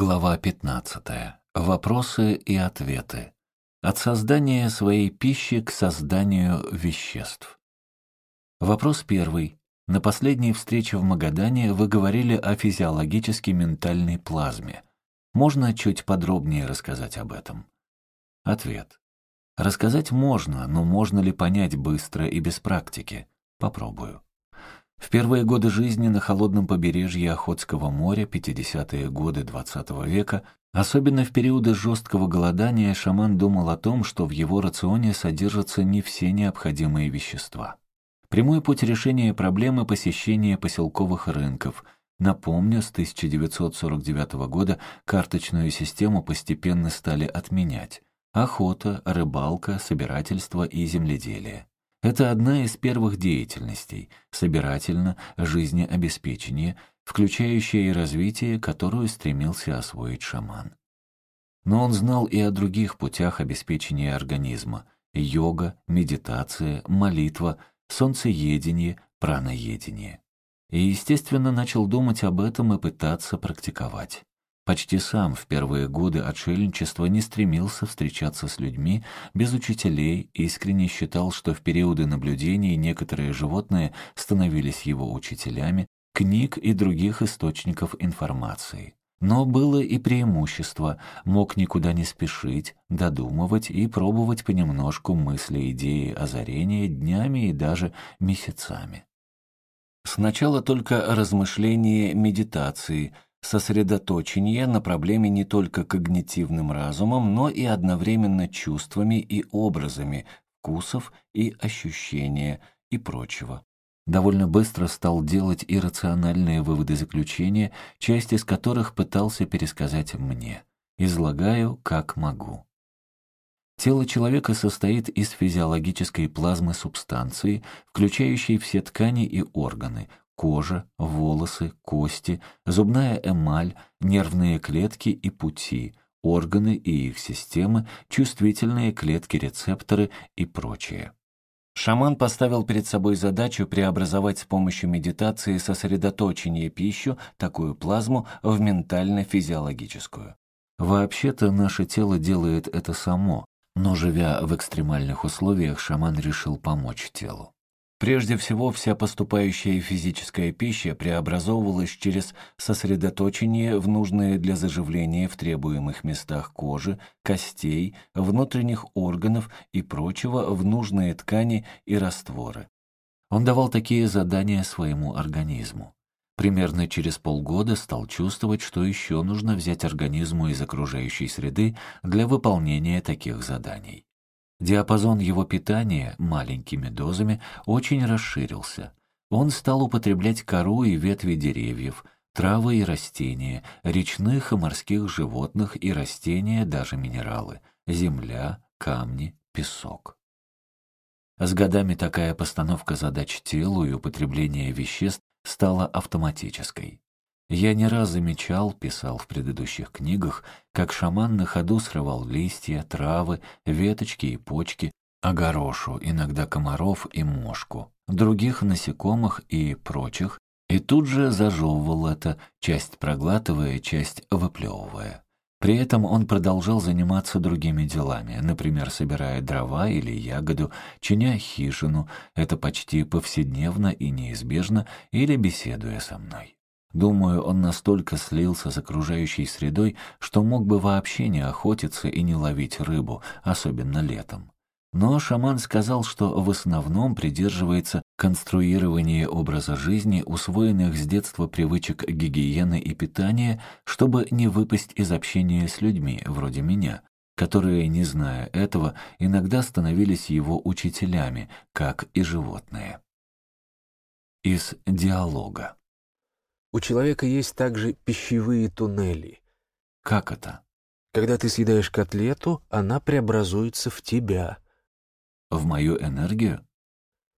Глава 15. Вопросы и ответы. От создания своей пищи к созданию веществ. Вопрос первый. На последней встрече в Магадане вы говорили о физиологически ментальной плазме. Можно чуть подробнее рассказать об этом? Ответ. Рассказать можно, но можно ли понять быстро и без практики? Попробую. В первые годы жизни на холодном побережье Охотского моря, 50-е годы XX -го века, особенно в периоды жесткого голодания, шаман думал о том, что в его рационе содержатся не все необходимые вещества. Прямой путь решения проблемы посещения поселковых рынков. Напомню, с 1949 года карточную систему постепенно стали отменять. Охота, рыбалка, собирательство и земледелие. Это одна из первых деятельностей, собирательно, жизнеобеспечение, включающая и развитие, которую стремился освоить шаман. Но он знал и о других путях обеспечения организма – йога, медитация, молитва, солнцеедение, праноедение. И, естественно, начал думать об этом и пытаться практиковать. Почти сам в первые годы отшельничества не стремился встречаться с людьми без учителей, искренне считал, что в периоды наблюдений некоторые животные становились его учителями, книг и других источников информации. Но было и преимущество, мог никуда не спешить, додумывать и пробовать понемножку мысли, идеи, озарения днями и даже месяцами. Сначала только размышления медитации – сосредоточение на проблеме не только когнитивным разумом, но и одновременно чувствами и образами, вкусов и ощущения и прочего. Довольно быстро стал делать иррациональные выводы заключения, часть из которых пытался пересказать мне. Излагаю, как могу. Тело человека состоит из физиологической плазмы субстанции, включающей все ткани и органы, кожа, волосы, кости, зубная эмаль, нервные клетки и пути, органы и их системы, чувствительные клетки-рецепторы и прочее. Шаман поставил перед собой задачу преобразовать с помощью медитации сосредоточение пищу, такую плазму, в ментально-физиологическую. Вообще-то наше тело делает это само, но живя в экстремальных условиях, шаман решил помочь телу. Прежде всего, вся поступающая физическая пища преобразовывалась через сосредоточение в нужные для заживления в требуемых местах кожи, костей, внутренних органов и прочего в нужные ткани и растворы. Он давал такие задания своему организму. Примерно через полгода стал чувствовать, что еще нужно взять организму из окружающей среды для выполнения таких заданий. Диапазон его питания маленькими дозами очень расширился. Он стал употреблять кору и ветви деревьев, травы и растения, речных и морских животных и растения, даже минералы, земля, камни, песок. С годами такая постановка задач телу и употребление веществ стала автоматической. Я не раз замечал, писал в предыдущих книгах, как шаман на ходу срывал листья, травы, веточки и почки, огорошу, иногда комаров и мошку, других насекомых и прочих, и тут же зажевывал это, часть проглатывая, часть выплевывая. При этом он продолжал заниматься другими делами, например, собирая дрова или ягоду, чиня хижину, это почти повседневно и неизбежно, или беседуя со мной. Думаю, он настолько слился с окружающей средой, что мог бы вообще не охотиться и не ловить рыбу, особенно летом. Но шаман сказал, что в основном придерживается конструирования образа жизни, усвоенных с детства привычек гигиены и питания, чтобы не выпасть из общения с людьми, вроде меня, которые, не зная этого, иногда становились его учителями, как и животные. Из диалога. У человека есть также пищевые туннели. Как это? Когда ты съедаешь котлету, она преобразуется в тебя. В мою энергию?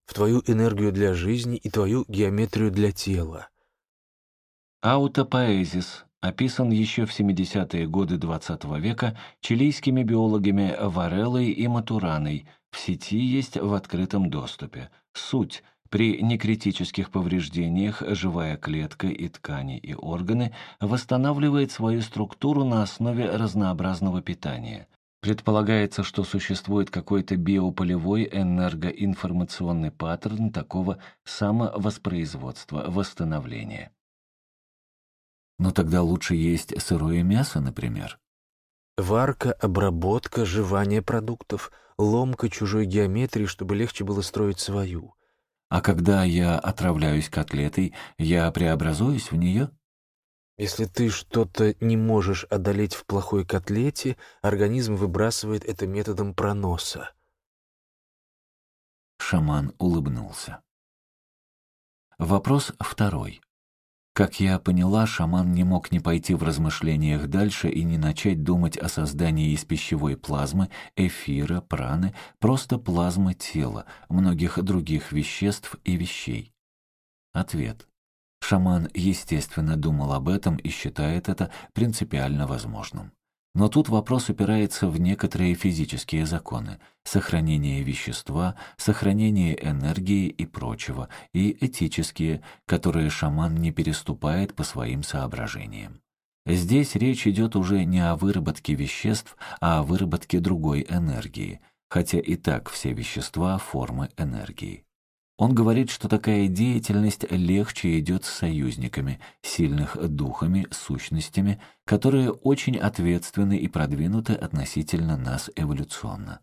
В твою энергию для жизни и твою геометрию для тела. Аутопоэзис описан еще в 70-е годы XX -го века чилийскими биологами Вареллой и Матураной, в сети есть в открытом доступе. Суть При некритических повреждениях живая клетка и ткани и органы восстанавливает свою структуру на основе разнообразного питания. Предполагается, что существует какой-то биополевой энергоинформационный паттерн такого самовоспроизводства, восстановления. Но тогда лучше есть сырое мясо, например. Варка, обработка, жевание продуктов, ломка чужой геометрии, чтобы легче было строить свою. А когда я отравляюсь котлетой, я преобразуюсь в нее? Если ты что-то не можешь одолеть в плохой котлете, организм выбрасывает это методом проноса. Шаман улыбнулся. Вопрос второй. Как я поняла, шаман не мог не пойти в размышлениях дальше и не начать думать о создании из пищевой плазмы, эфира, праны, просто плазмы тела, многих других веществ и вещей. Ответ. Шаман, естественно, думал об этом и считает это принципиально возможным. Но тут вопрос упирается в некоторые физические законы — сохранение вещества, сохранение энергии и прочего, и этические, которые шаман не переступает по своим соображениям. Здесь речь идет уже не о выработке веществ, а о выработке другой энергии, хотя и так все вещества — формы энергии. Он говорит, что такая деятельность легче идет с союзниками, сильных духами, сущностями, которые очень ответственны и продвинуты относительно нас эволюционно.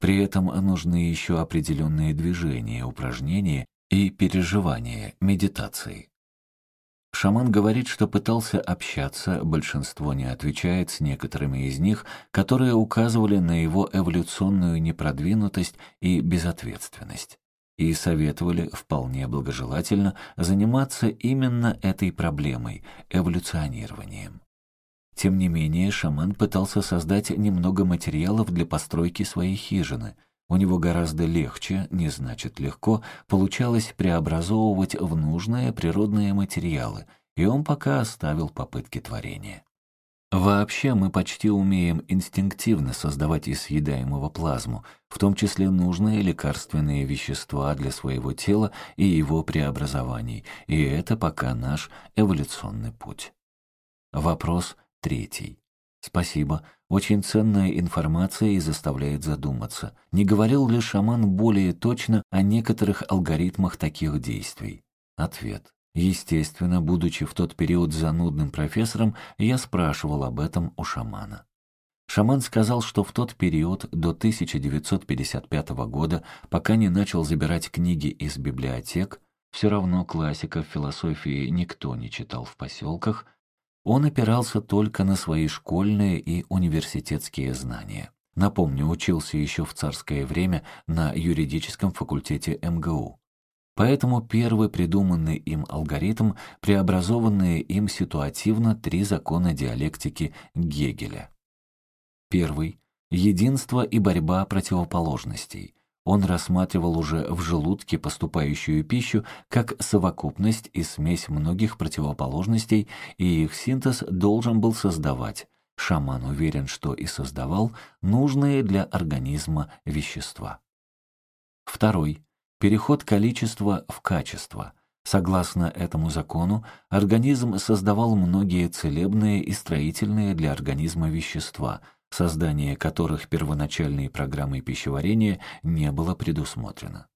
При этом нужны еще определенные движения, упражнения и переживания, медитации. Шаман говорит, что пытался общаться, большинство не отвечает с некоторыми из них, которые указывали на его эволюционную непродвинутость и безответственность и советовали вполне благожелательно заниматься именно этой проблемой – эволюционированием. Тем не менее, шаман пытался создать немного материалов для постройки своей хижины. У него гораздо легче, не значит легко, получалось преобразовывать в нужные природные материалы, и он пока оставил попытки творения. Вообще мы почти умеем инстинктивно создавать из съедаемого плазму, в том числе нужные лекарственные вещества для своего тела и его преобразований, и это пока наш эволюционный путь. Вопрос третий. Спасибо. Очень ценная информация и заставляет задуматься. Не говорил ли шаман более точно о некоторых алгоритмах таких действий? Ответ. Естественно, будучи в тот период занудным профессором, я спрашивал об этом у шамана. Шаман сказал, что в тот период, до 1955 года, пока не начал забирать книги из библиотек, все равно классиков философии никто не читал в поселках, он опирался только на свои школьные и университетские знания. Напомню, учился еще в царское время на юридическом факультете МГУ. Поэтому первый придуманный им алгоритм, преобразованные им ситуативно три закона диалектики Гегеля. Первый — единство и борьба противоположностей. Он рассматривал уже в желудке поступающую пищу как совокупность и смесь многих противоположностей, и их синтез должен был создавать, шаман уверен, что и создавал, нужные для организма вещества. Второй — переход количества в качество. Согласно этому закону, организм создавал многие целебные и строительные для организма вещества, создание которых первоначальной программой пищеварения не было предусмотрено.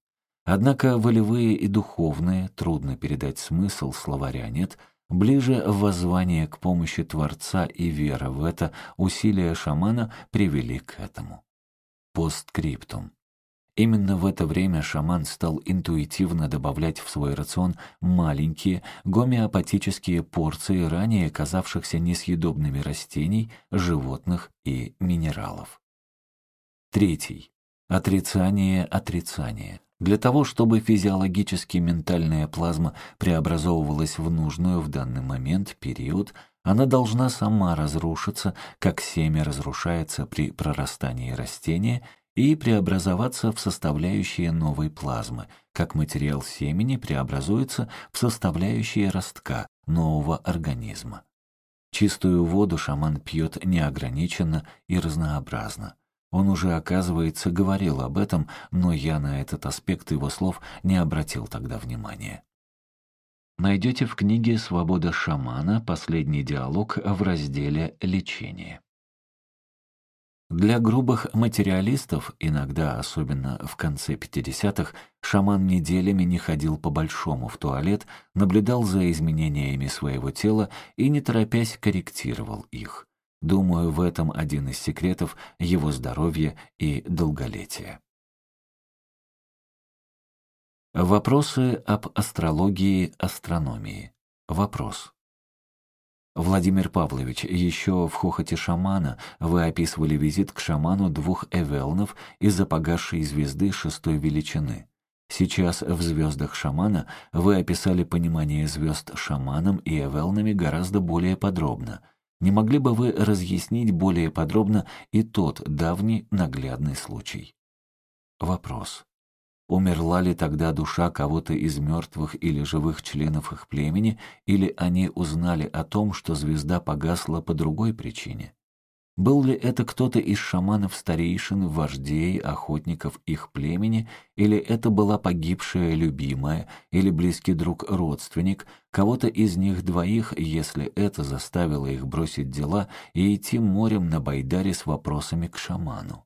Однако волевые и духовные, трудно передать смысл, словаря нет, ближе воззвание к помощи Творца и вера в это усилия шамана привели к этому. Посткриптум. Именно в это время шаман стал интуитивно добавлять в свой рацион маленькие гомеопатические порции ранее казавшихся несъедобными растений, животных и минералов. Третий. Отрицание отрицания. Для того, чтобы физиологически ментальная плазма преобразовывалась в нужную в данный момент период, она должна сама разрушиться, как семя разрушается при прорастании растения и преобразоваться в составляющие новой плазмы, как материал семени преобразуется в составляющие ростка нового организма. Чистую воду шаман пьет неограниченно и разнообразно. Он уже, оказывается, говорил об этом, но я на этот аспект его слов не обратил тогда внимания. Найдете в книге «Свобода шамана» последний диалог в разделе «Лечение». Для грубых материалистов, иногда, особенно в конце 50-х, шаман неделями не ходил по-большому в туалет, наблюдал за изменениями своего тела и, не торопясь, корректировал их. Думаю, в этом один из секретов его здоровья и долголетия. Вопросы об астрологии, астрономии. Вопрос. Владимир Павлович, еще в «Хохоте шамана» вы описывали визит к шаману двух эвелнов из-за погасшей звезды шестой величины. Сейчас в «Звездах шамана» вы описали понимание звезд шаманом и эвелнами гораздо более подробно. Не могли бы вы разъяснить более подробно и тот давний наглядный случай? Вопрос. Умерла ли тогда душа кого-то из мертвых или живых членов их племени, или они узнали о том, что звезда погасла по другой причине? Был ли это кто-то из шаманов-старейшин, вождей, охотников их племени, или это была погибшая любимая или близкий друг-родственник, кого-то из них двоих, если это заставило их бросить дела и идти морем на Байдаре с вопросами к шаману?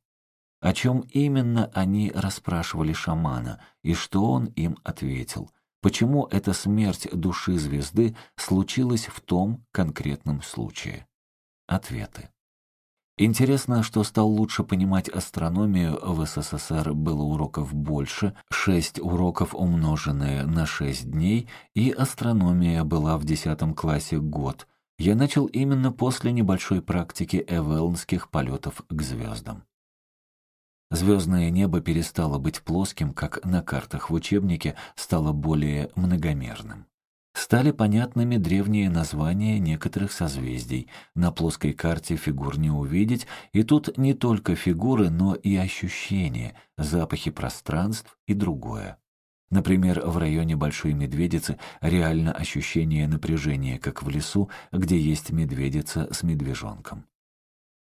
О чем именно они расспрашивали шамана, и что он им ответил? Почему эта смерть души звезды случилась в том конкретном случае? Ответы. Интересно, что стал лучше понимать астрономию, в СССР было уроков больше, шесть уроков умноженные на шесть дней, и астрономия была в десятом классе год. Я начал именно после небольшой практики эвелнских полетов к звездам. Звездное небо перестало быть плоским, как на картах в учебнике, стало более многомерным. Стали понятными древние названия некоторых созвездий. На плоской карте фигур не увидеть, и тут не только фигуры, но и ощущения, запахи пространств и другое. Например, в районе Большой Медведицы реально ощущение напряжения, как в лесу, где есть медведица с медвежонком.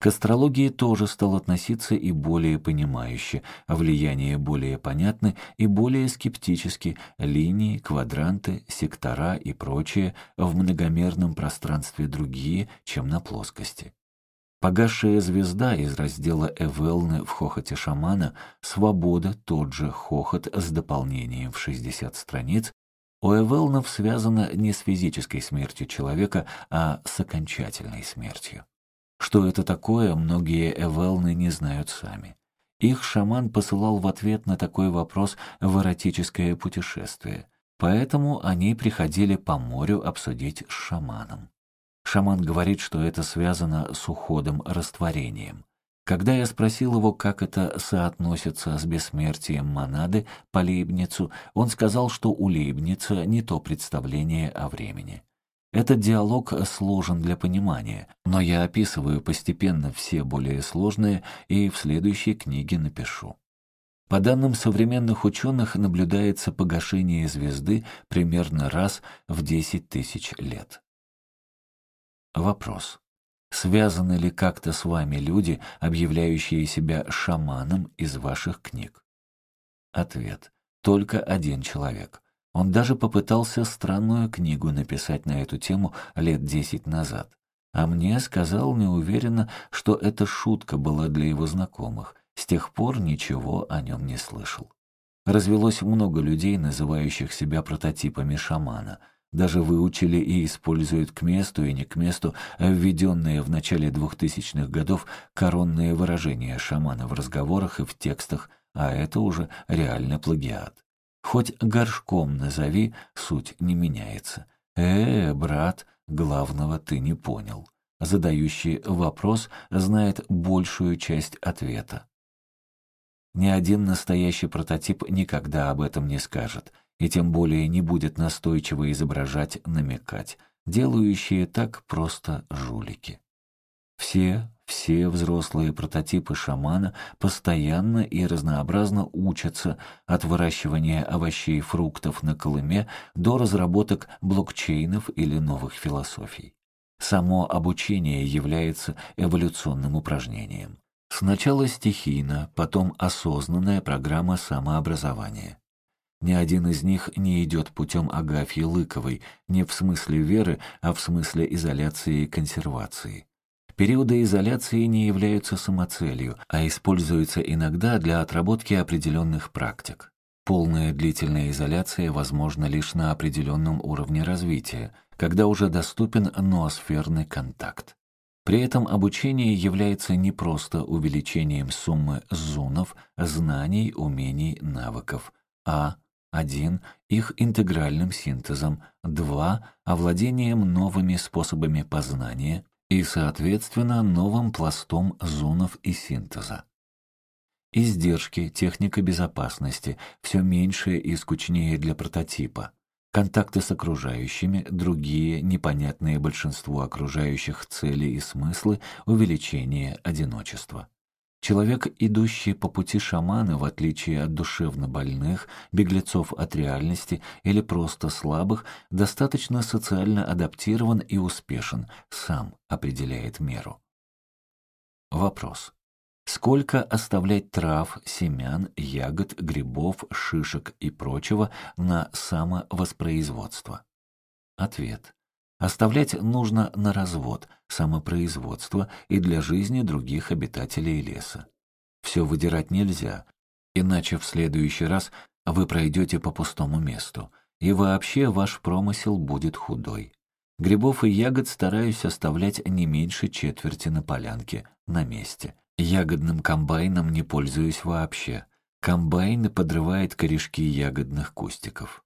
К астрологии тоже стал относиться и более понимающе, а влияние более понятны и более скептически, линии, квадранты, сектора и прочее в многомерном пространстве другие, чем на плоскости. Погасшая звезда из раздела Эвелны в хохоте шамана «Свобода» тот же хохот с дополнением в 60 страниц у Эвелнов связано не с физической смертью человека, а с окончательной смертью. Что это такое, многие эвелны не знают сами. Их шаман посылал в ответ на такой вопрос в эротическое путешествие. Поэтому они приходили по морю обсудить с шаманом. Шаман говорит, что это связано с уходом растворением. Когда я спросил его, как это соотносится с бессмертием монады по Лейбницу, он сказал, что у Лейбница не то представление о времени. Этот диалог сложен для понимания, но я описываю постепенно все более сложные и в следующей книге напишу. По данным современных ученых, наблюдается погашение звезды примерно раз в 10 тысяч лет. Вопрос. Связаны ли как-то с вами люди, объявляющие себя шаманом из ваших книг? Ответ. Только один человек. Он даже попытался странную книгу написать на эту тему лет десять назад. А мне сказал неуверенно, что эта шутка была для его знакомых. С тех пор ничего о нем не слышал. Развелось много людей, называющих себя прототипами шамана. Даже выучили и используют к месту и не к месту введенные в начале двухтысячных годов коронные выражения шамана в разговорах и в текстах, а это уже реально плагиат. Хоть горшком назови, суть не меняется. «Э, брат, главного ты не понял». Задающий вопрос знает большую часть ответа. Ни один настоящий прототип никогда об этом не скажет, и тем более не будет настойчиво изображать, намекать. Делающие так просто жулики. Все все взрослые прототипы шамана постоянно и разнообразно учатся от выращивания овощей и фруктов на Колыме до разработок блокчейнов или новых философий. Само обучение является эволюционным упражнением. Сначала стихийно, потом осознанная программа самообразования. Ни один из них не идет путем Агафьи Лыковой, не в смысле веры, а в смысле изоляции и консервации. Периоды изоляции не являются самоцелью, а используются иногда для отработки определенных практик. Полная длительная изоляция возможна лишь на определенном уровне развития, когда уже доступен ноосферный контакт. При этом обучение является не просто увеличением суммы зунов, знаний, умений, навыков, а один Их интегральным синтезом. два Овладением новыми способами познания и, соответственно, новым пластом зунов и синтеза. Издержки, техника безопасности, все меньшее и скучнее для прототипа. Контакты с окружающими, другие, непонятные большинству окружающих цели и смыслы, увеличение одиночества. Человек, идущий по пути шамана, в отличие от душевно больных, беглецов от реальности или просто слабых, достаточно социально адаптирован и успешен, сам определяет меру. Вопрос. Сколько оставлять трав, семян, ягод, грибов, шишек и прочего на самовоспроизводство? Ответ. Оставлять нужно на развод, самопроизводство и для жизни других обитателей леса. Все выдирать нельзя, иначе в следующий раз вы пройдете по пустому месту, и вообще ваш промысел будет худой. Грибов и ягод стараюсь оставлять не меньше четверти на полянке, на месте. Ягодным комбайном не пользуюсь вообще. Комбайн подрывает корешки ягодных кустиков.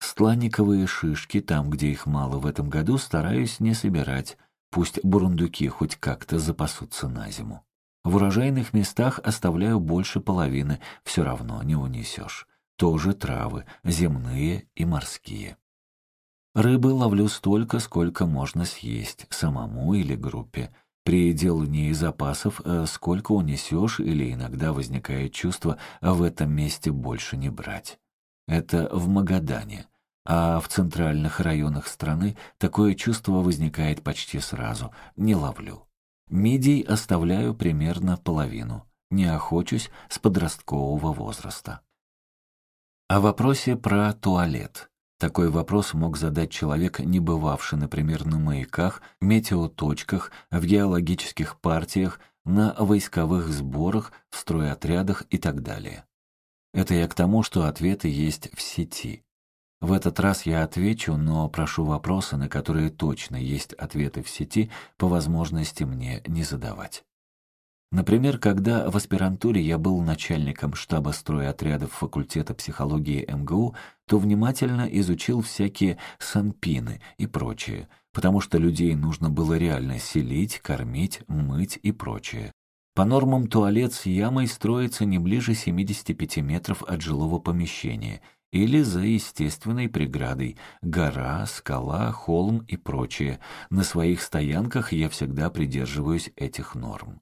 Стланниковые шишки, там, где их мало в этом году, стараюсь не собирать. Пусть бурундуки хоть как-то запасутся на зиму. В урожайных местах оставляю больше половины, все равно не унесешь. Тоже травы, земные и морские. Рыбы ловлю столько, сколько можно съесть, самому или группе. При делании запасов э, сколько унесешь или иногда возникает чувство в этом месте больше не брать. Это в Магадане. А в центральных районах страны такое чувство возникает почти сразу. Не ловлю. Мидий оставляю примерно половину. Не охочусь с подросткового возраста. О вопросе про туалет. Такой вопрос мог задать человек, не бывавший, например, на маяках, метеоточках, в геологических партиях, на войсковых сборах, в стройотрядах и так далее. Это я к тому, что ответы есть в сети. В этот раз я отвечу, но прошу вопросы, на которые точно есть ответы в сети, по возможности мне не задавать. Например, когда в аспирантуре я был начальником штаба стройотрядов факультета психологии МГУ, то внимательно изучил всякие санпины и прочее, потому что людей нужно было реально селить, кормить, мыть и прочее. По нормам туалет с ямой строится не ближе 75 метров от жилого помещения или за естественной преградой – гора, скала, холм и прочее. На своих стоянках я всегда придерживаюсь этих норм.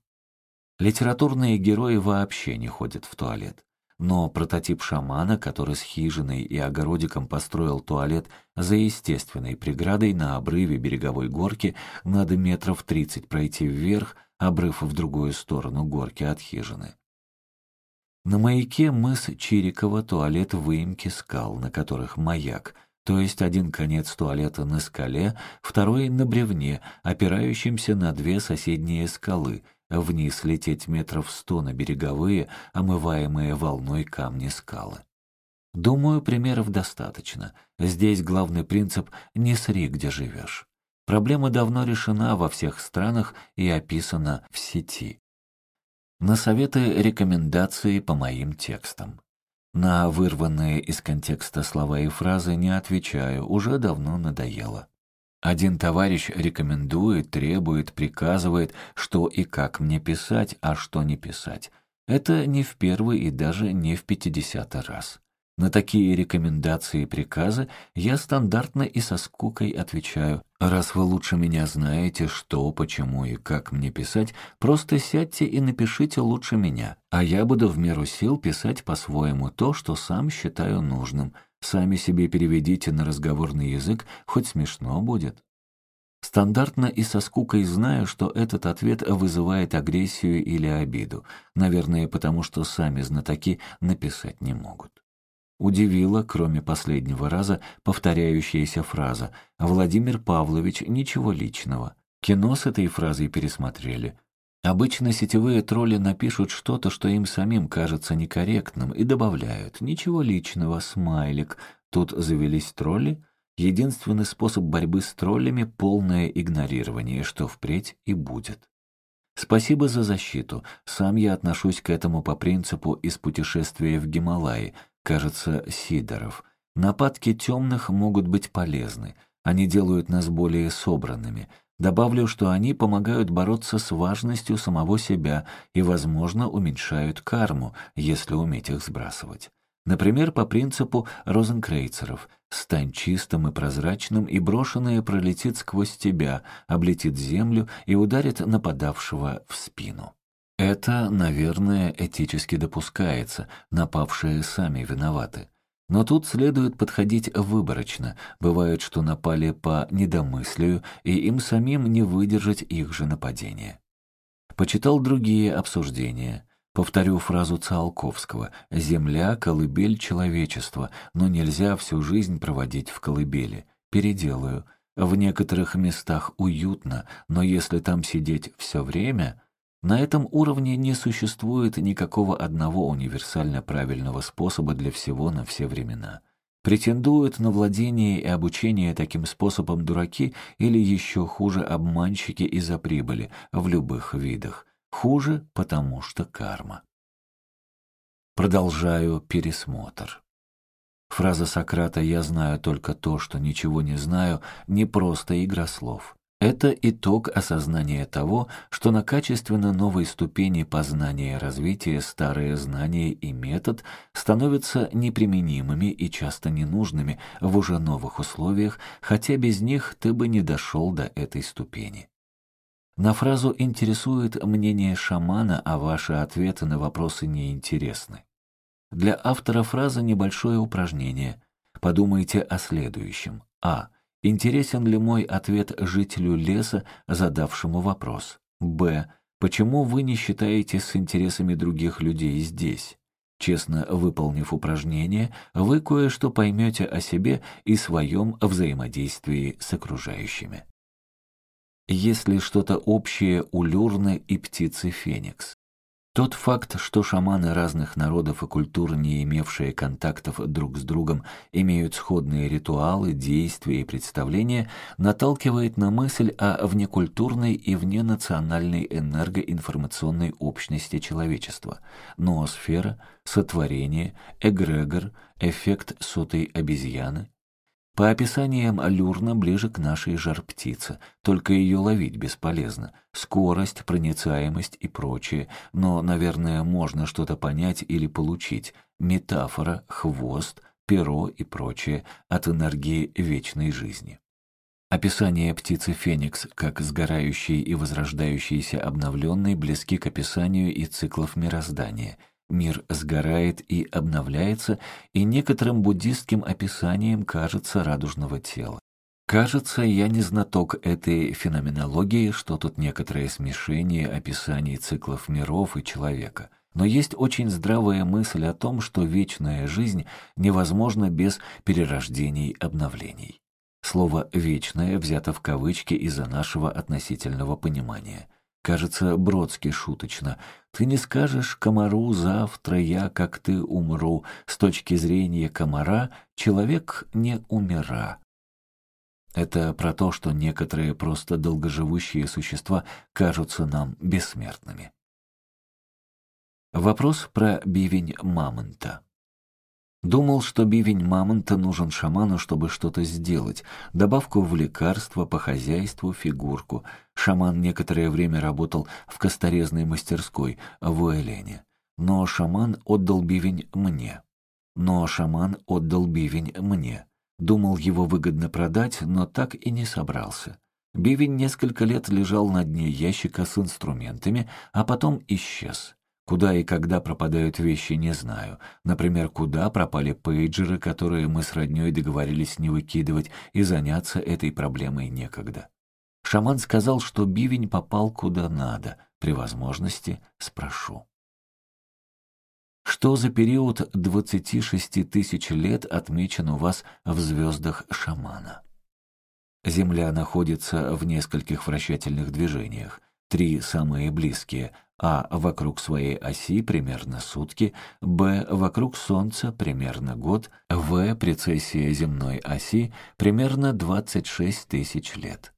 Литературные герои вообще не ходят в туалет. Но прототип шамана, который с хижиной и огородиком построил туалет за естественной преградой на обрыве береговой горки, надо метров тридцать пройти вверх – обрыв в другую сторону горки от хижины. На маяке мыс Чирикова туалет выемки скал, на которых маяк, то есть один конец туалета на скале, второй на бревне, опирающемся на две соседние скалы, вниз лететь метров сто на береговые, омываемые волной камни скалы. Думаю, примеров достаточно. Здесь главный принцип «не сри, где живешь». Проблема давно решена во всех странах и описана в сети. На советы рекомендации по моим текстам. На вырванные из контекста слова и фразы не отвечаю, уже давно надоело. Один товарищ рекомендует, требует, приказывает, что и как мне писать, а что не писать. Это не в первый и даже не в пятидесятый раз. На такие рекомендации и приказы я стандартно и со скукой отвечаю. Раз вы лучше меня знаете, что, почему и как мне писать, просто сядьте и напишите лучше меня, а я буду в меру сил писать по-своему то, что сам считаю нужным. Сами себе переведите на разговорный язык, хоть смешно будет. Стандартно и со скукой знаю, что этот ответ вызывает агрессию или обиду, наверное, потому что сами знатоки написать не могут. Удивила, кроме последнего раза, повторяющаяся фраза «Владимир Павлович, ничего личного». Кино с этой фразой пересмотрели. Обычно сетевые тролли напишут что-то, что им самим кажется некорректным, и добавляют «Ничего личного, смайлик». Тут завелись тролли. Единственный способ борьбы с троллями — полное игнорирование, что впредь и будет. Спасибо за защиту. Сам я отношусь к этому по принципу из путешествия в Гималаи, кажется, Сидоров. Нападки темных могут быть полезны. Они делают нас более собранными. Добавлю, что они помогают бороться с важностью самого себя и, возможно, уменьшают карму, если уметь их сбрасывать. Например, по принципу розенкрейцеров «стань чистым и прозрачным, и брошенное пролетит сквозь тебя, облетит землю и ударит нападавшего в спину». Это, наверное, этически допускается, напавшие сами виноваты. Но тут следует подходить выборочно. Бывает, что напали по недомыслию, и им самим не выдержать их же нападения. Почитал другие обсуждения. Повторю фразу Циолковского «Земля — колыбель человечества, но нельзя всю жизнь проводить в колыбели». Переделаю. В некоторых местах уютно, но если там сидеть все время, на этом уровне не существует никакого одного универсально правильного способа для всего на все времена. Претендуют на владение и обучение таким способом дураки или еще хуже обманщики из-за прибыли в любых видах. Хуже, потому что карма. Продолжаю пересмотр. Фраза Сократа «я знаю только то, что ничего не знаю» не просто игра слов. Это итог осознания того, что на качественно новой ступени познания и развития старые знания и метод становятся неприменимыми и часто ненужными в уже новых условиях, хотя без них ты бы не дошел до этой ступени. На фразу интересует мнение шамана, а ваши ответы на вопросы неинтересны. Для автора фразы небольшое упражнение. Подумайте о следующем. А. Интересен ли мой ответ жителю леса, задавшему вопрос? Б. Почему вы не считаете с интересами других людей здесь? Честно выполнив упражнение, вы кое-что поймете о себе и своем взаимодействии с окружающими. Есть ли что-то общее у люрны и птицы Феникс? Тот факт, что шаманы разных народов и культур, не имевшие контактов друг с другом, имеют сходные ритуалы, действия и представления, наталкивает на мысль о внекультурной и вненациональной энергоинформационной общности человечества. Ноосфера, сотворение, эгрегор, эффект сотой обезьяны, по описаниям Алюрна ближе к нашей жар-птице, только ее ловить бесполезно. Скорость, проницаемость и прочее, но, наверное, можно что-то понять или получить. Метафора, хвост, перо и прочее от энергии вечной жизни. Описание птицы Феникс как сгорающей и возрождающейся обновленной близки к описанию и циклов мироздания – Мир сгорает и обновляется, и некоторым буддистским описанием кажется радужного тела. Кажется, я не знаток этой феноменологии, что тут некоторое смешение описаний циклов миров и человека. Но есть очень здравая мысль о том, что вечная жизнь невозможна без перерождений обновлений. Слово «вечное» взято в кавычки из-за нашего относительного понимания. Кажется, Бродский шуточно. «Ты не скажешь комару завтра я, как ты, умру. С точки зрения комара человек не умира». Это про то, что некоторые просто долгоживущие существа кажутся нам бессмертными. Вопрос про бивень мамонта. Думал, что бивень мамонта нужен шаману, чтобы что-то сделать. Добавку в лекарство, по хозяйству, фигурку. Шаман некоторое время работал в косторезной мастерской в Уэлене. Но шаман отдал бивень мне. Но шаман отдал бивень мне. Думал его выгодно продать, но так и не собрался. Бивень несколько лет лежал на дне ящика с инструментами, а потом исчез. Куда и когда пропадают вещи, не знаю. Например, куда пропали пейджеры, которые мы с роднёй договорились не выкидывать, и заняться этой проблемой некогда. Шаман сказал, что бивень попал куда надо. При возможности спрошу. Что за период 26 тысяч лет отмечен у вас в звездах шамана? Земля находится в нескольких вращательных движениях. Три самые близкие а вокруг своей оси примерно сутки, б вокруг Солнца примерно год, в прецессия земной оси примерно 26 тысяч лет.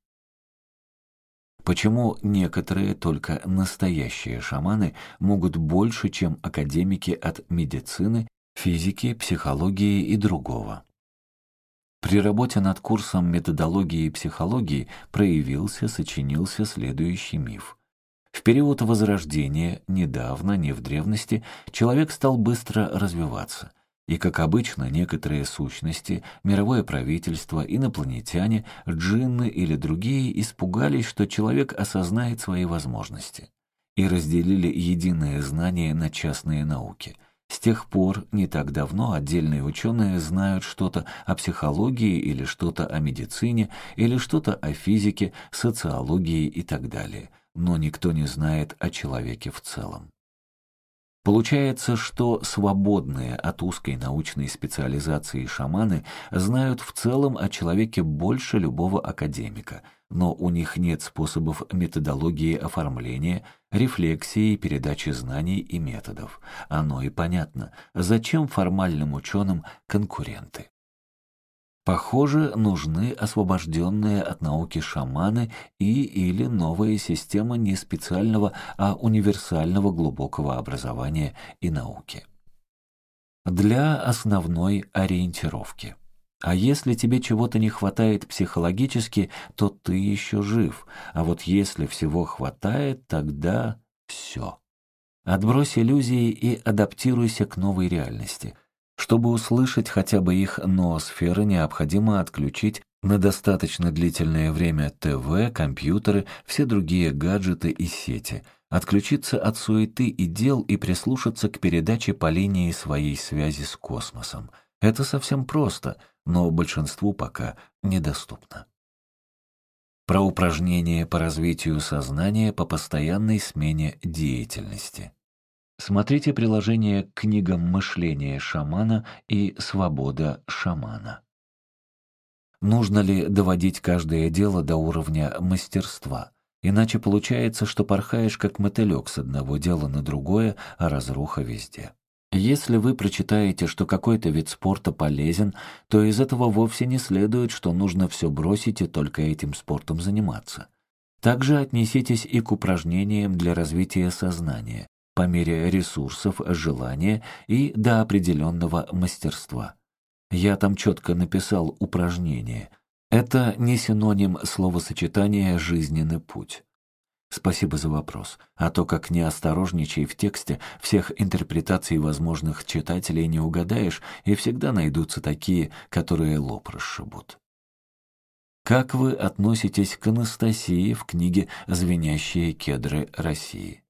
Почему некоторые только настоящие шаманы могут больше, чем академики от медицины, физики, психологии и другого? При работе над курсом методологии и психологии проявился, сочинился следующий миф. В период Возрождения, недавно, не в древности, человек стал быстро развиваться. И, как обычно, некоторые сущности, мировое правительство, инопланетяне, джинны или другие испугались, что человек осознает свои возможности. И разделили единое знание на частные науки. С тех пор, не так давно, отдельные ученые знают что-то о психологии или что-то о медицине, или что-то о физике, социологии и так далее но никто не знает о человеке в целом. Получается, что свободные от узкой научной специализации шаманы знают в целом о человеке больше любого академика, но у них нет способов методологии оформления, рефлексии, передачи знаний и методов. Оно и понятно, зачем формальным ученым конкуренты. Похоже, нужны освобожденные от науки шаманы и или новая система не специального, а универсального глубокого образования и науки. Для основной ориентировки. А если тебе чего-то не хватает психологически, то ты еще жив. А вот если всего хватает, тогда все. Отбрось иллюзии и адаптируйся к новой реальности – чтобы услышать хотя бы их ноосферы, необходимо отключить на достаточно длительное время ТВ, компьютеры, все другие гаджеты и сети, отключиться от суеты и дел и прислушаться к передаче по линии своей связи с космосом. Это совсем просто, но большинству пока недоступно. Про упражнения по развитию сознания по постоянной смене деятельности. Смотрите приложение к книгам «Мышление шамана» и «Свобода шамана». Нужно ли доводить каждое дело до уровня мастерства? Иначе получается, что порхаешь как мотылек с одного дела на другое, а разруха везде. Если вы прочитаете, что какой-то вид спорта полезен, то из этого вовсе не следует, что нужно все бросить и только этим спортом заниматься. Также отнеситесь и к упражнениям для развития сознания по мере ресурсов, желания и до определенного мастерства. Я там четко написал упражнение. Это не синоним словосочетания «жизненный путь». Спасибо за вопрос. А то, как неосторожничай в тексте, всех интерпретаций возможных читателей не угадаешь, и всегда найдутся такие, которые лоб расшибут. Как вы относитесь к Анастасии в книге «Звенящие кедры России»?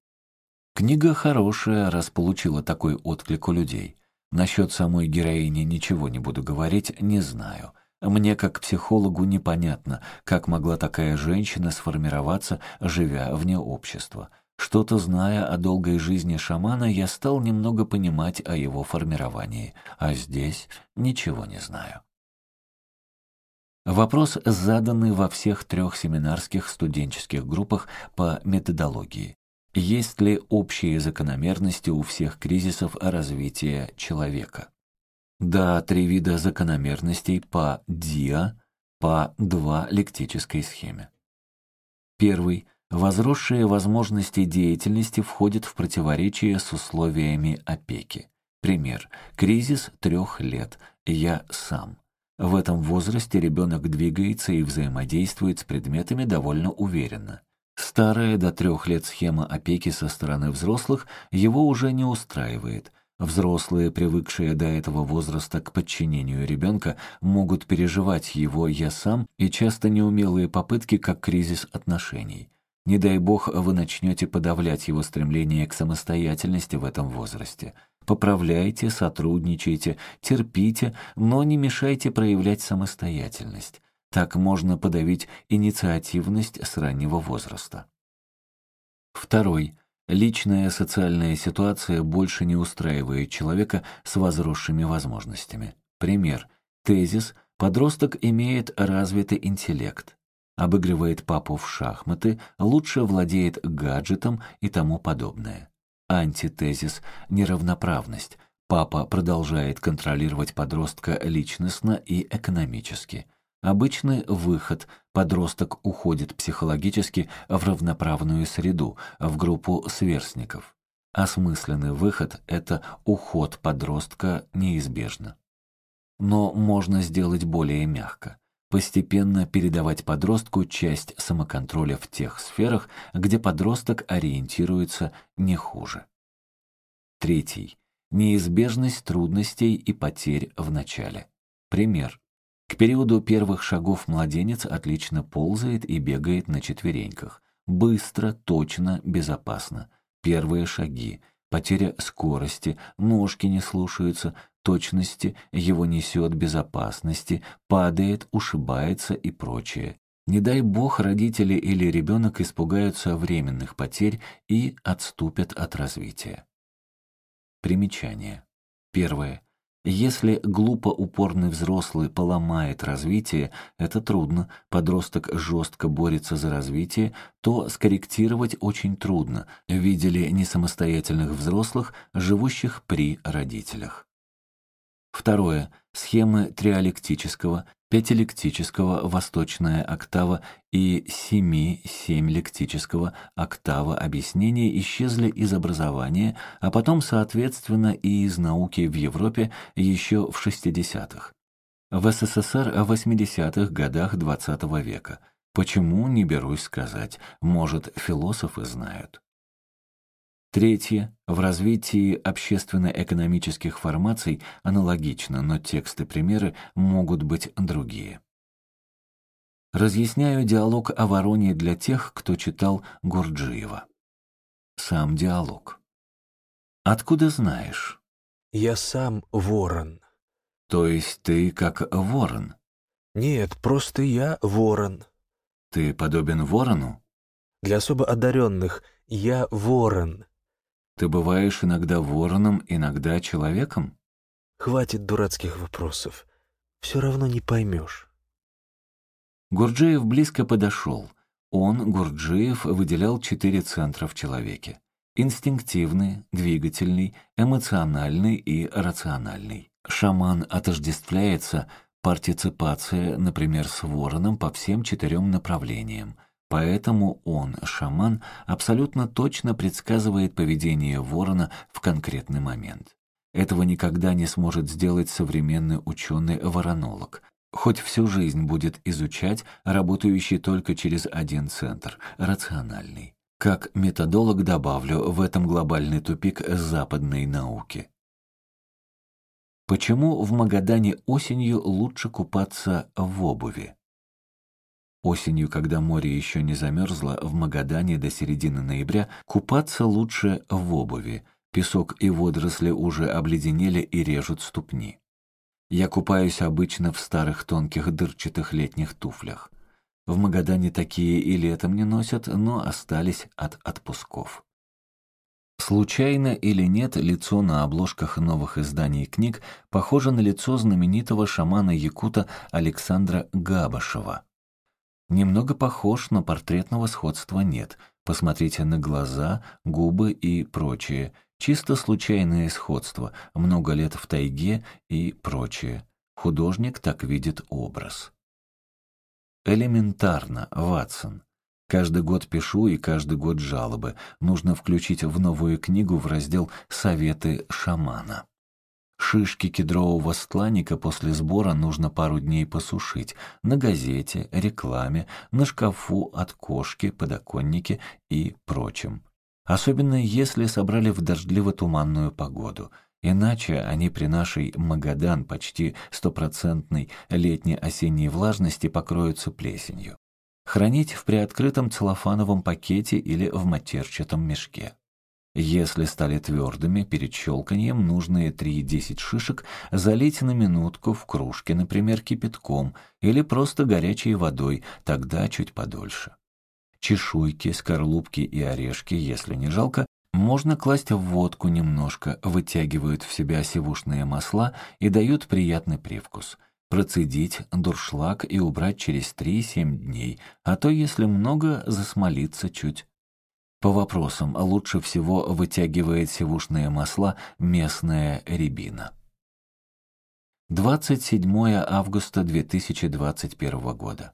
Книга хорошая, раз получила такой отклик у людей. Насчет самой героини ничего не буду говорить, не знаю. Мне, как психологу, непонятно, как могла такая женщина сформироваться, живя вне общества. Что-то зная о долгой жизни шамана, я стал немного понимать о его формировании, а здесь ничего не знаю. Вопрос заданный во всех трех семинарских студенческих группах по методологии. Есть ли общие закономерности у всех кризисов развития человека? Да, три вида закономерностей по ДИА, по 2 лектической схеме. Первый. Возросшие возможности деятельности входят в противоречие с условиями опеки. Пример. Кризис трех лет. Я сам. В этом возрасте ребенок двигается и взаимодействует с предметами довольно уверенно. Старая до трех лет схема опеки со стороны взрослых его уже не устраивает. Взрослые, привыкшие до этого возраста к подчинению ребенка, могут переживать его «я сам» и часто неумелые попытки как кризис отношений. Не дай бог вы начнете подавлять его стремление к самостоятельности в этом возрасте. Поправляйте, сотрудничайте, терпите, но не мешайте проявлять самостоятельность. Так можно подавить инициативность с раннего возраста. Второй. Личная социальная ситуация больше не устраивает человека с возросшими возможностями. Пример. Тезис «Подросток имеет развитый интеллект» обыгрывает папу в шахматы, лучше владеет гаджетом и тому подобное. Антитезис – неравноправность. Папа продолжает контролировать подростка личностно и экономически. Обычный выход – подросток уходит психологически в равноправную среду, в группу сверстников. Осмысленный выход – это уход подростка неизбежно. Но можно сделать более мягко постепенно передавать подростку часть самоконтроля в тех сферах, где подросток ориентируется не хуже. Третий. Неизбежность трудностей и потерь в начале. Пример. К периоду первых шагов младенец отлично ползает и бегает на четвереньках. Быстро, точно, безопасно. Первые шаги. Потеря скорости, ножки не слушаются, точности, его несет безопасности, падает, ушибается и прочее. Не дай бог родители или ребенок испугаются временных потерь и отступят от развития. Примечание. Первое. Если глупо упорный взрослый поломает развитие, это трудно, подросток жестко борется за развитие, то скорректировать очень трудно, видели несамостоятельных взрослых, живущих при родителях. Второе. Схемы триалектического, пятилектического восточная октава и семи-семилектического октава объяснения исчезли из образования, а потом, соответственно, и из науки в Европе еще в 60-х. В СССР в 80-х годах XX -го века. Почему, не берусь сказать, может, философы знают. Третье. В развитии общественно-экономических формаций аналогично, но тексты примеры могут быть другие. Разъясняю диалог о вороне для тех, кто читал Гурджиева. Сам диалог. «Откуда знаешь?» «Я сам ворон». «То есть ты как ворон?» «Нет, просто я ворон». «Ты подобен ворону?» «Для особо одаренных я ворон». Ты бываешь иногда вороном, иногда человеком? Хватит дурацких вопросов. Все равно не поймешь. Гурджиев близко подошел. Он, Гурджиев, выделял четыре центра в человеке. Инстинктивный, двигательный, эмоциональный и рациональный. Шаман отождествляется партиципация, например, с вороном по всем четырем направлениям – Поэтому он, шаман, абсолютно точно предсказывает поведение ворона в конкретный момент. Этого никогда не сможет сделать современный ученый-воронолог. Хоть всю жизнь будет изучать, работающий только через один центр – рациональный. Как методолог добавлю в этом глобальный тупик западной науки. Почему в Магадане осенью лучше купаться в обуви? Осенью, когда море еще не замерзло, в Магадане до середины ноября купаться лучше в обуви. Песок и водоросли уже обледенели и режут ступни. Я купаюсь обычно в старых тонких дырчатых летних туфлях. В Магадане такие и летом не носят, но остались от отпусков. Случайно или нет, лицо на обложках новых изданий книг похоже на лицо знаменитого шамана-якута Александра Габашева. Немного похож, но портретного сходства нет. Посмотрите на глаза, губы и прочее. Чисто случайное сходство, много лет в тайге и прочее. Художник так видит образ. Элементарно, Ватсон. Каждый год пишу и каждый год жалобы. Нужно включить в новую книгу в раздел «Советы шамана». Шишки кедрового стланника после сбора нужно пару дней посушить на газете, рекламе, на шкафу от кошки, подоконнике и прочем. Особенно если собрали в дождливо-туманную погоду. Иначе они при нашей Магадан почти стопроцентной летне-осенней влажности покроются плесенью. Хранить в приоткрытом целлофановом пакете или в матерчатом мешке. Если стали твердыми, перед щелканьем нужные 3-10 шишек залить на минутку в кружке, например, кипятком или просто горячей водой, тогда чуть подольше. Чешуйки, скорлупки и орешки, если не жалко, можно класть в водку немножко, вытягивают в себя сивушные масла и дают приятный привкус. Процедить дуршлаг и убрать через 3-7 дней, а то, если много, засмолиться чуть. По вопросам лучше всего вытягивает сивушные масла местная рябина. 27 августа 2021 года.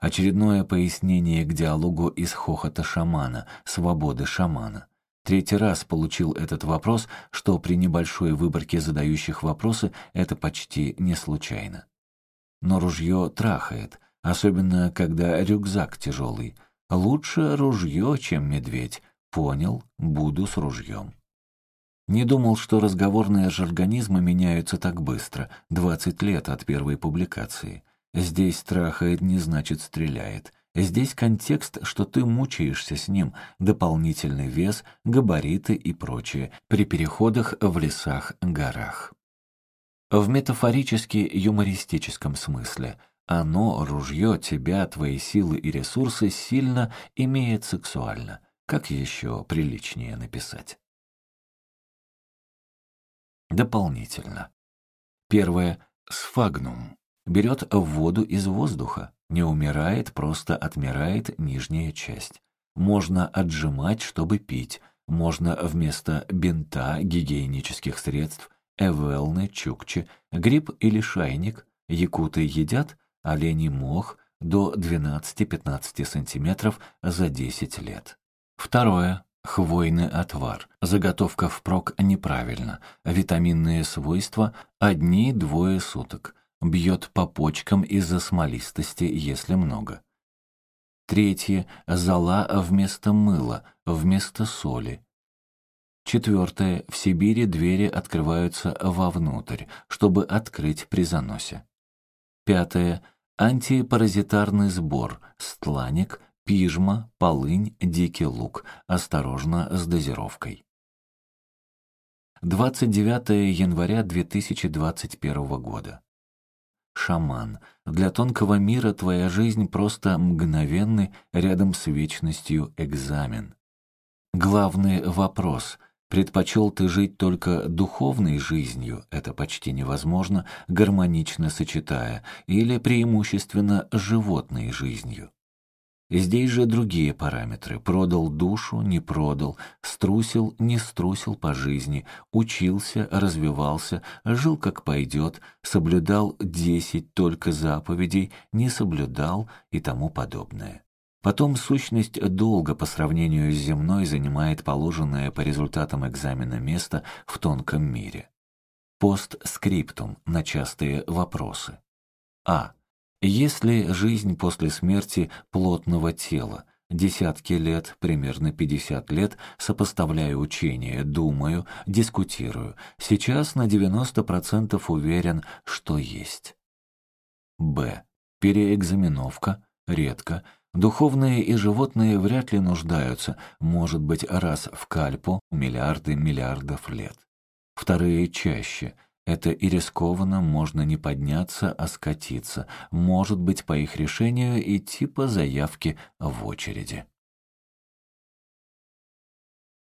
Очередное пояснение к диалогу из хохота шамана, свободы шамана. Третий раз получил этот вопрос, что при небольшой выборке задающих вопросы это почти не случайно. Но ружье трахает, особенно когда рюкзак тяжелый – Лучше ружье, чем медведь. Понял, буду с ружьем. Не думал, что разговорные жаргонизмы меняются так быстро, 20 лет от первой публикации. Здесь трахает не значит стреляет. Здесь контекст, что ты мучаешься с ним, дополнительный вес, габариты и прочее, при переходах в лесах, горах. В метафорически-юмористическом смысле – оно, ружье, тебя, твои силы и ресурсы сильно имеет сексуально. Как еще приличнее написать? Дополнительно. Первое. Сфагнум. Берет воду из воздуха. Не умирает, просто отмирает нижняя часть. Можно отжимать, чтобы пить. Можно вместо бинта, гигиенических средств, эвелны, чукчи, гриб или шайник. Якуты едят – оленей мох до 12-15 см за 10 лет. Второе. Хвойный отвар. Заготовка впрок неправильно. Витаминные свойства одни-двое суток. Бьет по почкам из-за смолистости, если много. Третье. Зола вместо мыла, вместо соли. Четвертое. В Сибири двери открываются вовнутрь, чтобы открыть при заносе. Пятое. Антипаразитарный сбор, стланик, пижма, полынь, дикий лук. Осторожно с дозировкой. 29 января 2021 года. Шаман. Для тонкого мира твоя жизнь просто мгновенный рядом с вечностью экзамен. Главный вопрос Предпочел ты жить только духовной жизнью, это почти невозможно, гармонично сочетая, или преимущественно животной жизнью. Здесь же другие параметры. Продал душу, не продал, струсил, не струсил по жизни, учился, развивался, жил как пойдет, соблюдал десять только заповедей, не соблюдал и тому подобное. Потом сущность долга по сравнению с земной занимает положенное по результатам экзамена место в тонком мире. Постскриптум на частые вопросы. А. Есть ли жизнь после смерти плотного тела? Десятки лет, примерно 50 лет, сопоставляю учения, думаю, дискутирую. Сейчас на 90% уверен, что есть. Б. Переэкзаменовка, редко, Духовные и животные вряд ли нуждаются, может быть, раз в кальпу миллиарды миллиардов лет. Вторые чаще. Это и рискованно, можно не подняться, а скатиться. Может быть, по их решению идти по заявке в очереди.